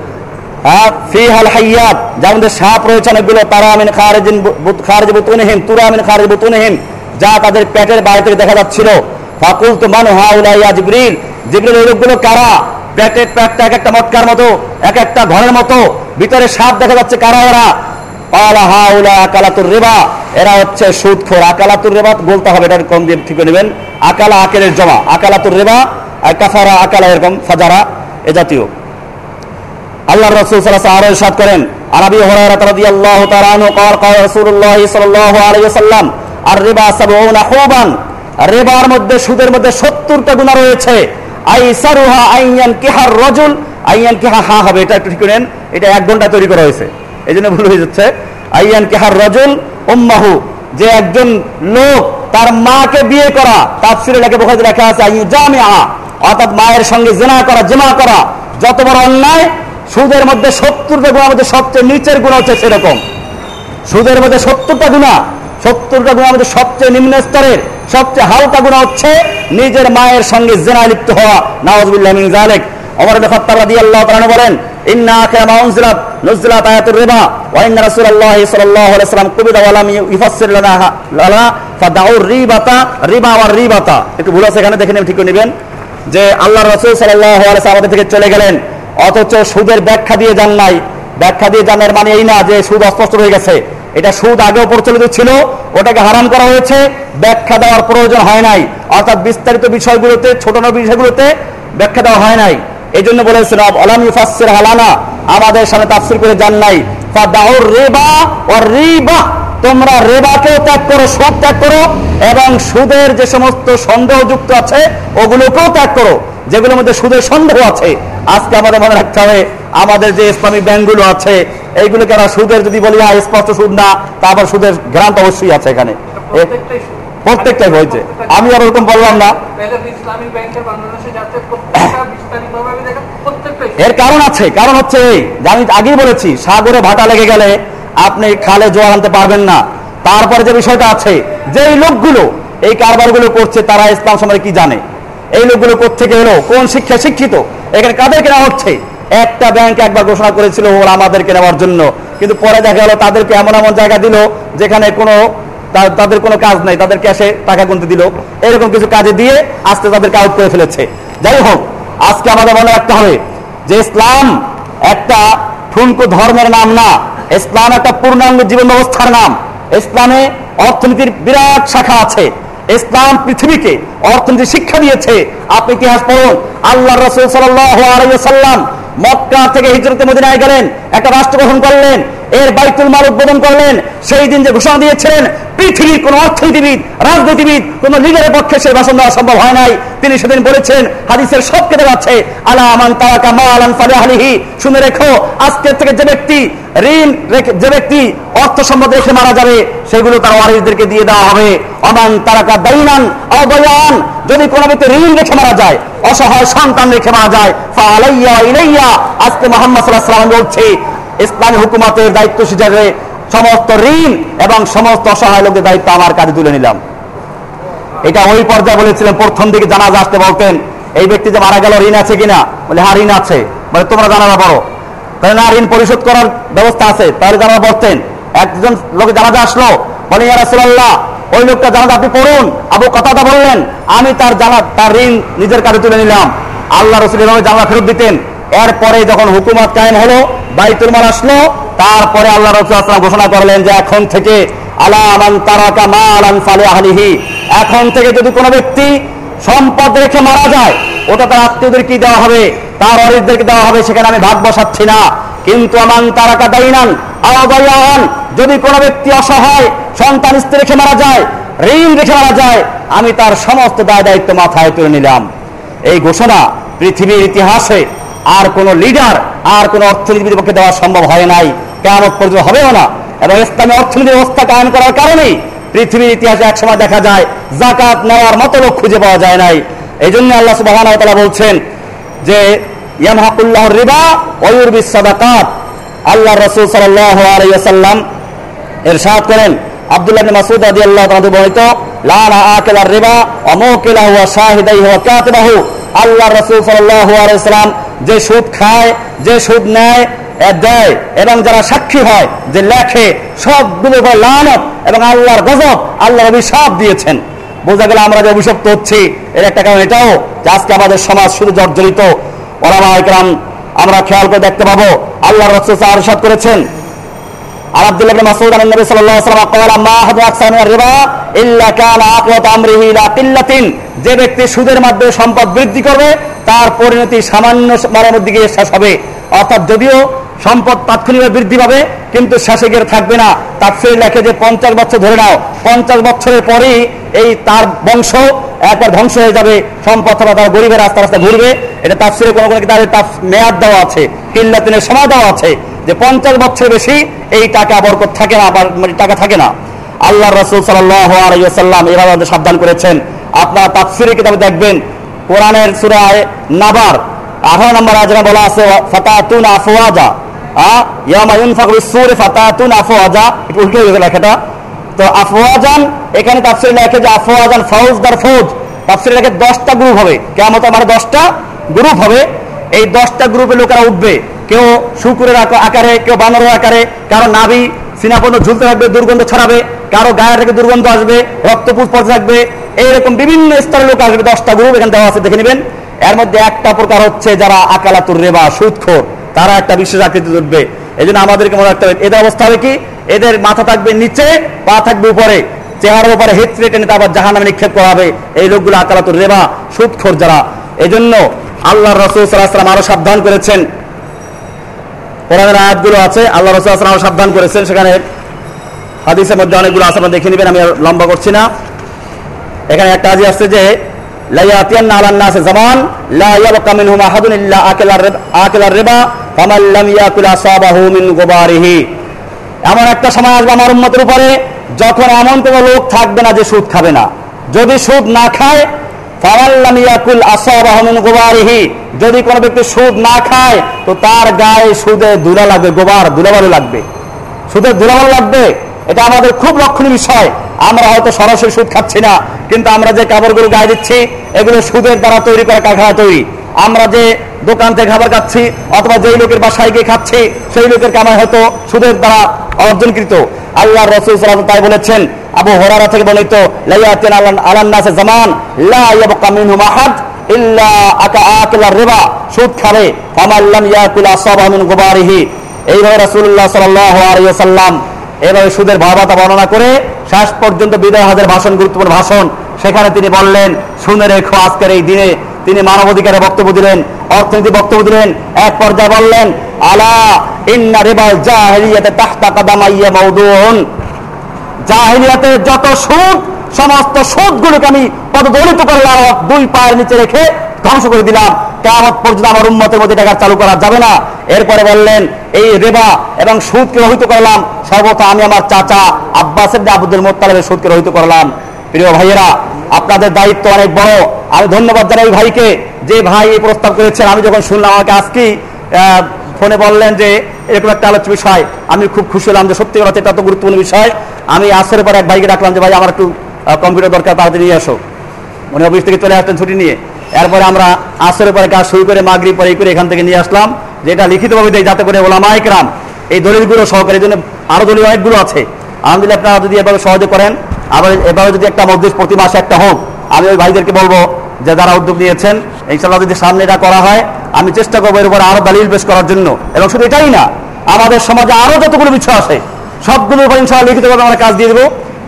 যার মধ্যে সাপ রয়েছে যা তাদের বাইরে থেকে দেখা ফাকুল তো কারা? এক একটা মটকার মতো, এক একটা ঘরের মতো, ভিতরে সাপ দেখা যাচ্ছে কারা এরা? পালা আকালাতুর রেবা, এরা হচ্ছে সুদখোর। আকালাতুর রেবা বলতে হবে কম দিয়ে ঠিক নেবেন? আকালা আকেলের জমা আকালাতুর রেবা কাফারা আকালা এরকম, ফাজারা, এ জাতীয়। আল্লাহ রাসূল সাল্লাল্লাহু আলাইহি ওয়াসাল্লাম ইরশাদ করেন আর আবি হুরায়রা রাদিয়াল্লাহু তাআলা আনহু قال قال রাসূলুল্লাহ সাল্লাল্লাহু আলাইহি ওয়াসাল্লাম আর রিবা সাবউনা হুবান রিবার মধ্যে সুদের মধ্যে 70টা গুনাহ রয়েছে আইসারুহা আইয়ান কিহার রাজুল আইয়ান কিহা হা হবে এটা একটু ঠিক করে নেন এটা এক ঘন্টা তৈরি করা হয়েছে এজন্য ভুল হয়ে যাচ্ছে আইয়ান কিহার রাজুল উম্মাহু যে একজন লোক তার মাকে বিয়ে করা তাফসিরে লেখা বোখারিতে লেখা আছে আইয়ু জামিআ অর্থাৎ মায়ের সঙ্গে জেনা করা জেমা করা যত বড় অন্যায় সুদের মধ্যে সত্তরটা গুণার মধ্যে সবচেয়ে নিচের গুণ হচ্ছে সেরকম। সুদের মধ্যে সত্তরটা গুণা সত্তরটা গুণার মধ্যে সবচেয়ে নিম্ন স্তরের, সবচেয়ে হালকা গুণা হচ্ছে নিজের মায়ের সঙ্গে জেনা লিপ্ত হওয়া। নওয়াজবিল্লাহ জালিক ওমর ইবনে খাত্তাব রাদিয়াল্লাহু তাআলা বলেন রিবা একটু দেখে ঠিক করে নেবেন। যে আল্লাহ আমাদের থেকে চলে গেলেন। অথচ সুদের ব্যাখ্যা দিয়ে যান নাই। ব্যাখ্যা দিয়ে জানার মানে এই না যে সুদ অস্পষ্ট হয়ে গেছে। এটা সুদ আগেও প্রচলিত ছিল, ওটাকে হারাম করা হয়েছে। ব্যাখ্যা দেওয়ার প্রয়োজন হয় নাই। অর্থাৎ বিস্তারিত বিষয়গুলোতে ছোট ছোট বিষয়গুলোতে ব্যাখ্যা দেওয়া হয় নাই। এই জন্য বলেছেন অলাম হালানা। আমাদের সামনে তাফসির করে যান নাই। রিবা ও রিবা। তোমরা রেবাকেও ত্যাগ করো সুদ ত্যাগ করো এবং সুদের যে সমস্ত সন্দেহযুক্ত আছে ওগুলোকেও ত্যাগ করো যেগুলোর মধ্যে সুদের সন্দেহ আছে। আজকে আমাদের মনে রাখতে হবে আমাদের যে ইসলামিক ব্যাংকগুলো আছে এইগুলোকে আমরা সুদের যদি বলি হ্যাঁ স্পষ্ট সুদ না তারপর সুদের গ্রান্ট অবশ্যই আছে এখানে। প্রত্যেকটাই হয়েছে। আমি আর ওরকম বললাম না। এর কারণ আছে কারণ হচ্ছে এই যে আমি আগেই বলেছি সাগরে ভাটা লেগে গেলে আপনি খালে জোয়ার আনতে পারবেন না। তারপরে যে বিষয়টা আছে যে লোকগুলো এই কারবারগুলো করছে, তারা ইসলাম সম্পর্কে কি জানে? এই লোকগুলো কোথেকে এলো? কোন শিক্ষা শিক্ষিত? এখানে কাদেরকে নেওয়া হচ্ছে? একটা ব্যাংক একবার ঘোষণা করেছিল, ওরা আমাদেরকে নেওয়ার জন্য। কিন্তু পরে দেখা গেল, তাদেরকে এমন এমন জায়গা দিল, যেখানে কোনো তাদের কোনো কাজ নাই। তাদের ক্যাশে টাকা গুনতে দিল। এরকম কিছু কাজে দিয়ে আস্তে তাদেরকে আউট করে ফেলেছে। যাই হোক, আজকে আমাদের মনে রাখতে হবে যে ইসলাম একটা ঠুনকো ধর্মের নাম না। ইসলাম একটা পূর্ণাঙ্গ জীবন ব্যবস্থার নাম। ইসলামে অর্থনীতির বিরাট শাখা আছে। ইসলাম পৃথিবীকে অর্থনীতি শিক্ষা দিয়েছে। আপনি ইতিহাস পড়ুন। আল্লাহ রসুল সাল্লাম মক্কা থেকে হিজরতে মদিনায় গেলেন। একটা রাষ্ট্র গঠন করলেন। এর বাইতুল মাল উদ্বোধন করলেন। সেই দিন যে ঘোষণা দিয়েছিলেন, পৃথিবীর কোন অর্থনীতিবিদ, রাজনীতিবিদ, কোন লিডারের পক্ষে সে ভাষণ দেওয়া সম্ভব হয় নাই। তিনি সেদিন বলেছেন, হাদিসের সব কেটে যাচ্ছে। আলা আমান তারাকা মা মালান ফালাহালিহি। শুনে রেখো, আজকের থেকে যে ব্যক্তি ঋণ যে ব্যক্তি অর্থ সম্পদ রেখে মারা যাবে, সেগুলো তার ওয়ারিসদেরকে দিয়ে দেওয়া হবে। অমান তারাকা দাইনান অবয়ান যদি কোনো ব্যক্তি ঋণ রেখে মারা যায়, অসহায় সন্তান রেখে মারা যায় ফালাইয়া ইলাইয়া। আজকে মোহাম্মদ সাল্লাহ সাল্লাম বলছে ইসলামী হুকুমতের দায়িত্ব হিসাবে সমস্ত ঋণ এবং সমস্ত অসহায় লোকদের দায়িত্ব আমার কাছে তুলে নিলাম। এটা ওই পর্যায়ে বলেছিলেন, প্রথম দিকে জানাজা আসতে বলতেন, এই ব্যক্তি যে মারা গেল, ঋণ আছে কিনা? বলে হ্যাঁ ঋণ আছে। বলে, তোমরা জানাজা পড়ো তাহলে না, ঋণ পরিশোধ করার ব্যবস্থা আছে। তাহলে জানাজা পড়তেন একজন লোক জানাজা আসলো, বলে, ইয়া ওই লোকটা জানাজা আপনি পড়ুন। আবু কথাটা বললেন, আমি তার জানা, তার ঋণ নিজের কাছে তুলে নিলাম। আল্লাহ রসুল জানাজা ফেরত দিতেন। এরপরে যখন হুকুমত কায়েম হলো বাইতুল মাল আসলো, তারপরে আল্লাহ রসুল ঘোষণা করলেন যে এখন থেকে এখন থেকে যদি কোনো ব্যক্তি সম্পদ রেখে মারা যায়, ওটা তার আত্মীয়দের কি দেওয়া হবে? তার অরিদদেরকে দেওয়া হবে? সেখানে আমি ভাগ বসাচ্ছি না। কিন্তু আমান তারাকা দাইনান আওয়ান যদি কোনো ব্যক্তি অসহায়, সন্তান স্ত্রী রেখে মারা যায়, ঋণ রেখে মারা যায়, আমি তার সমস্ত দায় দায়িত্ব মাথায় তুলে নিলাম। এই ঘোষণা পৃথিবীর ইতিহাসে আর কোন লিডার আর কোন অর্থনীতির পক্ষে দেওয়া সম্ভব হয় নাই। কেমন পর্যন্ত হবেও না। এবং ইসলামী অর্থনীতি ব্যবস্থা কায়ন করার কারণেই পৃথিবীর ইতিহাসে একসময় দেখা যায়, জাকাত নেওয়ার মতো লোক খুঁজে পাওয়া যায় নাই। এই জন্য আল্লাহ সুবাহ বলছেন যে রিবা আল্লাহ রসুল সাল্লাম করেন, আব্দুল্লাহ তাআলা বর্ণিত লানা আকিলার রিবা ওয়া মুকিলাহু ওয়া শাহিদাইহি ওয়া কাতিবাহু। আল্লাহ রাসূল সাল্লাল্লাহু আলাইহি সাল্লাম যে খায় যে সুদ নেয় এ দেয় এবং যারা সাক্ষী হয় যে লেখে সবগুলো উপর লানত এবং আল্লাহর গজব আল্লাহর অভিশাপ দিয়েছেন বোঝা গেল আমরা যে অভিশপ্ত হচ্ছি এর একটা কারণ এটাও যে আজকে আমাদের সমাজ শুধু জর্জরিত ওলামা একরাম আমরা খেয়াল করে দেখতে পাবো আল্লাহ রসুল আরশাদ করেছেন আর আব্দুল্লাহ ইবনে মাসউদ আন নবী সাল্লাল্লাহু আলাইহি ওয়াসাল্লাম قال ما احد اكثر من الربا الا كان عاقبه امره الى قله যে ব্যক্তি সুদের মাধ্যমে সম্পদ বৃদ্ধি করবে তার পরিণতি সামান্য মারের দিকে শেষ হবে। অর্থাৎ যদিও সম্পদ তাৎক্ষণিকভাবে বৃদ্ধি পাবে, কিন্তু শেষে গিয়ে থাকবে না। তাফসীর লেখে যে পঞ্চাশ বছর ধরে নাও, পঞ্চাশ বছরের পরেই এই তার বংশ একবার ধ্বংস হয়ে যাবে। সম্পদ অথবা তার গরিবের রাস্তা রাস্তা ঘুরবে। এটা তাফসিরে কোনো কোনো তার মেয়াদ দেওয়া আছে, কিল্লাতিনের সময় দেওয়া আছে যে পঞ্চাশ বছর বেশি এই টাকা বরকত থাকে না, আবার মানে টাকা থাকে না। আল্লাহ রসুল সাল্লাহ সাল্লাম এভাবে সাবধান করেছেন। আপনারা তাফসিরে কিতাবে দেখবেন কোরআনের সুরায় নাবার। আঠারো নম্বর আজরা বলা আছে, ফাতাতুন আফওয়াজা ইয়ামা ইউনফাকু সুর ফাতাতুন আফওয়াজা। একটু উল্টো গেছে লেখাটা। তো আফওয়াজান, এখানে তাফসিরে লেখে যে আফওয়াজান ফৌজদার ফৌজ। তাফসিরে লেখে দশটা গ্রুপ হবে। কেমন আমার দশটা গ্রুপ হবে। এই দশটা গ্রুপে লোকেরা উঠবে। কেউ শুকুরের আকারে, কেউ বানরের আকারে, কারও নাভি সিনাপন্ন ঝুলতে থাকবে, দুর্গন্ধ ছড়াবে, কারও গায়ে থেকে দুর্গন্ধ আসবে রক্তপুষ পড়তে থাকবে। এইরকম বিভিন্ন স্তরের লোক আসবে, দশটা গ্রুপ এখানে দেওয়া আছে, দেখে নেবেন। এর মধ্যে একটা প্রকার হচ্ছে যারা আকালাতুর রেবা, সুদখোর, তারা একটা বিশেষ আকৃতি উঠবে এই জন্য আমাদেরকে মনে রাখতে হবে, এদের অবস্থা হবে কি? এদের মাথা থাকবে নিচে, পা থাকবে উপরে। চেহারার উপরে হেঁচড়ে টেনে তারপর জাহান নামে নিক্ষেপ করা হবে। এই লোকগুলো আকালাতুর রেবা, সুদখোর যারা এই জন্য আল্লাহ রসুল সাল্লাহাম আরও সাবধান করেছেন। কোরআনের আয়াতগুলো আছে আল্লাহ রসুল আসলাম আরও সাবধান করেছেন। সেখানে হাদিসের মধ্যে অনেকগুলো আছে আপনারা দেখে নেবেন, আমি লম্বা করছি না। এখানে একটা আজি আসছে যে নাসে জামান, লা মিন এমন একটা সময় আমার উপরে এমন কোনো লোক থাকবে না যে সুদ খাবে না। যদি সুদ না খায় যদি কোনো ব্যক্তি সুদ না খায়, তো তার গায়ে সুদে দুলা লাগবে, গোবার দুলাবালু লাগবে। সুদের দুলাবালু লাগবে, এটা আমাদের খুব লক্ষণীয় বিষয়। আমরা হয়তো সরাসরি সুদ খাচ্ছি না, কিন্তু আমরা যে কাপড়গুলো গায়ে দিচ্ছি, এগুলো সুদের দ্বারা তৈরি করা কারখানা তৈরি। আমরা যে দোকান থেকে খাবার খাচ্ছি, অথবা যেই লোকের বাসায় গিয়ে খাচ্ছি, সেই লোকের কামাই হয়তো সুদের দ্বারা অর্জনকৃত। আল্লাহ রসুল তাই বলেছেন আবু হরারা থেকে বলিত জামান, লা সুদ এইভাবে সুদের বর্ণনা করে শেষ পর্যন্ত বিদায় হাজার ভাষণ, গুরুত্বপূর্ণ ভাষণ, সেখানে তিনি বললেন, শুনে রেখো, আজকের এই দিনে তিনি মানবাধিকারের বক্তব্য দিলেন অর্থনীতি বক্তব্য দিলেন, এক পর্যায়ে বললেন, আলা ইন্না রিবাল জাহিলিয়াতে তাহতা কাদামাইয়া মাউদুন জাহিলিয়াতের যত সুদ, সমস্ত সুদগুলোকে আমি পদদলিত করলাম দুই পায়ের নিচে রেখে ধ্বংস করে দিলাম। কেমন পর্যন্ত আমার উন্মতের মধ্যে টাকা চালু করা যাবে না। এরপরে বললেন, এই রেবা এবং সুদকে রহিত করলাম। সর্বত আমি আমার চাচা আব্বাস ইবনে আব্দুল মোত্তালেবের সুদকে রহিত করলাম। প্রিয় ভাইয়েরা, আপনাদের দায়িত্ব অনেক বড়। আমি ধন্যবাদ জানাই এই ভাইকে। যে ভাই এই প্রস্তাব করেছেন, আমি যখন শুনলাম, আমাকে আজকেই ফোনে বললেন যে, এরকম একটা আলোচ্য বিষয়। আমি খুব খুশি হলাম যে সত্যি কথা, এটা তো গুরুত্বপূর্ণ বিষয়। আমি আসরের পর এক ভাইকে ডাকলাম যে, ভাই, আমার একটু কম্পিউটার দরকার, তাড়াতাড়ি নিয়ে আসো উনি অফিস থেকে চলে আসতেন ছুটি নিয়ে। এরপরে আমরা আসরের পরে কাজ শুরু করে মাগরি পরে করে এখান থেকে নিয়ে আসলাম, যেটা লিখিতভাবে দেয়, যাতে করে ওলামা একরাম এই দলিলগুলো সহকারে জন্য আরও দলিল অনেকগুলো আছে। আলহামদুলিল্লাহ, আপনারা যদি এভাবে সহজে করেন, আবার এভাবে যদি একটা মসজিদ প্রতি মাসে একটা হোক, আমি ওই ভাইদেরকে বলব যে, যারা উদ্যোগ নিয়েছেন ইনশাল্লাহ যদি সামনে এটা করা হয়, আমি চেষ্টা করব এর উপর আরও দলিল পেশ করার জন্য। এবং শুধু এটাই না, আমাদের সমাজে আরও যতগুলো বিষয় আছে সবগুলোর উপর ইনশাল্লাহ লিখিতভাবে আমরা কাজ দিয়ে দেবো।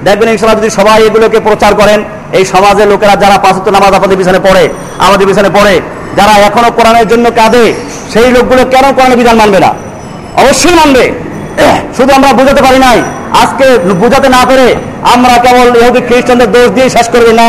দেখবেন ইনশাল্লাহ যদি সবাই এগুলোকে প্রচার করেন, এই সমাজের লোকেরা যারা পাঁচত্ব নামাজ আপনাদের পিছনে পড়ে, আমাদের পিছনে পড়ে, যারা এখনও কোরআনের জন্য কাঁদে, সেই লোকগুলো কেন কোরআনের বিধান মানবে না? অবশ্যই মানবে। শুধু আমরা বুঝাতে পারি নাই, আজকে বুঝাতে না পেরে আমরা কেবল ইহুদি খ্রিস্টানদের দোষ দিয়ে শেষ করবে না,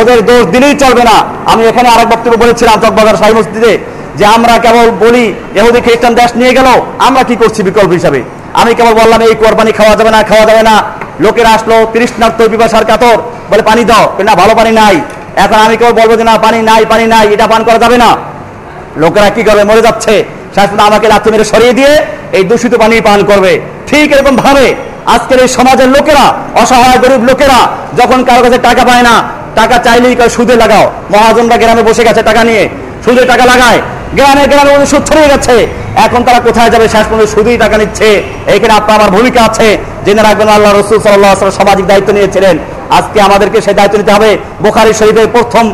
ওদের দোষ দিলেই চলবে না। আমি এখানে আরেক বক্তব্য বলেছিলাম চকবাজার সাহি মসজিদে, যে আমরা কেবল বলি, ইহুদি খ্রিস্টান দেশ নিয়ে গেল, আমরা কি করছি বিকল্প হিসাবে? আমি কেবল বললাম, এই কোরবানি খাওয়া যাবে না, খাওয়া যাবে না। লোকেরা আসলো তৃষ্ণার্থ পিপাসার কাতর। বলে, পানি দাও। না, ভালো পানি নাই। এখন আমি কেবল বলব যে, না, পানি নাই পানি নাই, এটা পান করা যাবে না। লোকেরা কি করবে? মরে যাচ্ছে। শাসন আমাকে লাথি মেরে সরিয়ে দিয়ে এই দূষিত পানি পান করবে। ঠিক এরকম ভাবে আজকের এই সমাজের লোকেরা, অসহায়, গরিব লোকেরা, যখন কারও কাছে টাকা পায় না, টাকা চাইলেই সুদে লাগাও। মহাজনরা গ্রামে বসে গেছে টাকা নিয়ে। সুদে টাকা লাগায়। গ্রামে গ্রামে সুদ ছড়িয়ে গেছে। এখন তারা কোথায় যাবে শেষ পর্যন্ত সুদেই টাকা নিচ্ছে। এখানে আপনার আমার ভূমিকা আছে। জেনে রাখবেন আল্লাহ রসুল সাল্লাহ সামাজিক দায়িত্ব নিয়েছিলেন। আজকে আমাদেরকে সেই দায়িত্ব নিতে হবে। বোখারি শরীফের প্রথম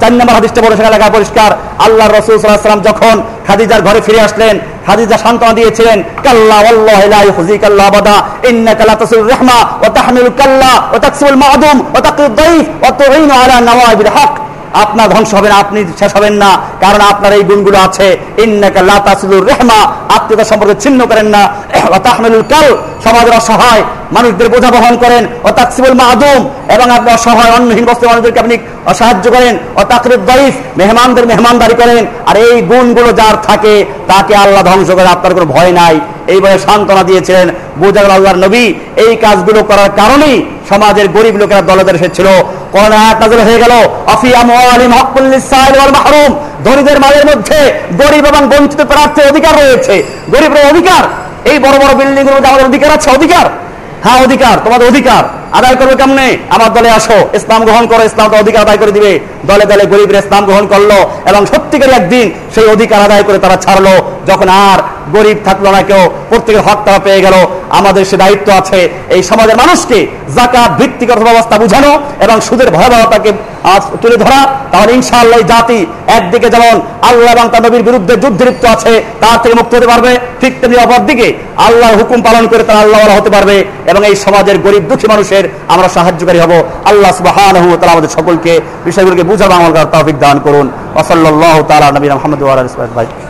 চার নম্বর হাদিসটা বলে সেখানে লেখা পরিষ্কার আল্লাহ রসুল সাল্লাহ সাল্লাম যখন খাদিজার ঘরে ফিরে আসলেন, খাদিজা সান্ত্বনা দিয়েছিলেন, কাল্লা ওয়াল্লাহি লা ইউখজিক আল্লাহ আবাদা, ইন্নাকা লা তাসিল রাহমা ওয়া তাহমিলু কাল্লা ওয়া তাকসিবুল মা'দুম ওয়া তাকিদ দাইফ ওয়া তুঈনু আলা নাওয়াইবিল হক। আপনার ধ্বংস হবেন আপনি শেষ হবেন না, কারণ আপনার এই গুণগুলো আছে। লা আত্মীয়তা সম্পর্কে ছিন্ন করেন না। তাহমিলুল কাল, সমাজের অসহায়, মানুষদের বোঝা বহন করেন। ও তাকসিবুল মাদুম, এবং আপনি অসহায় অন্নহীন বস্তু মানুষদেরকে আপনি সাহায্য করেন। ও তাকরিব দাইফ, মেহমানদের মেহমানদারি করেন। আর এই গুণগুলো যার থাকে, তাকে আল্লাহ ধ্বংস করে আপনার কোনো ভয় নাই। এইভাবে সান্ত্বনা দিয়েছিলেন বোঝা গেল আল্লাহর নবী। এই কাজগুলো করার কারণেই সমাজের গরিব লোকেরা দলদের এসেছিল। করোনা আয়াত হয়ে গেল। ধনীদের মালের মধ্যে গরিব এবং বঞ্চিত প্রার্থীর অধিকার রয়েছে। গরিবের অধিকার। এই বড় বড় বিল্ডিংগুলো আমাদের অধিকার আছে? অধিকার? হ্যাঁ অধিকার। তোমাদের অধিকার। আদায় করবে কেমনে? আমার দলে আসো, ইসলাম গ্রহণ করো ইসলাম তো অধিকার আদায় করে দিবে। দলে দলে গরিবের ইসলাম গ্রহণ করল এবং সত্যিকার একদিন সেই অধিকার আদায় করে তারা ছাড়লো। যখন আর গরিব থাকল না কেউ, প্রত্যেকের হক তারা পেয়ে গেল। আমাদের সে দায়িত্ব আছে এই সমাজের মানুষকে জাকাত, ভিত্তিক অর্থব্যবস্থা বুঝানো এবং সুদের ভয়াবহতাকে তুলে ধরা। তাহলে ইনশাআল্লাহ জাতি একদিকে যেমন আল্লাহ এবং তার নবীর বিরুদ্ধে যুদ্ধ লিপ্ত আছে, তার থেকে মুক্ত হতে পারবে। ঠিক তেমনি অপরদিকে আল্লাহর হুকুম পালন করে তারা আল্লাহ হতে পারবে এবং এই সমাজের গরিব দুঃখী মানুষের আমরা সাহায্যকারী হব। আল্লাহ সুবাহ আমাদের সকলকে বিষয়গুলোকে বুঝাবো আমার তৌফিক দান করুন। ওসল্লাহ তালা নবীন আহমদ সাহবিহি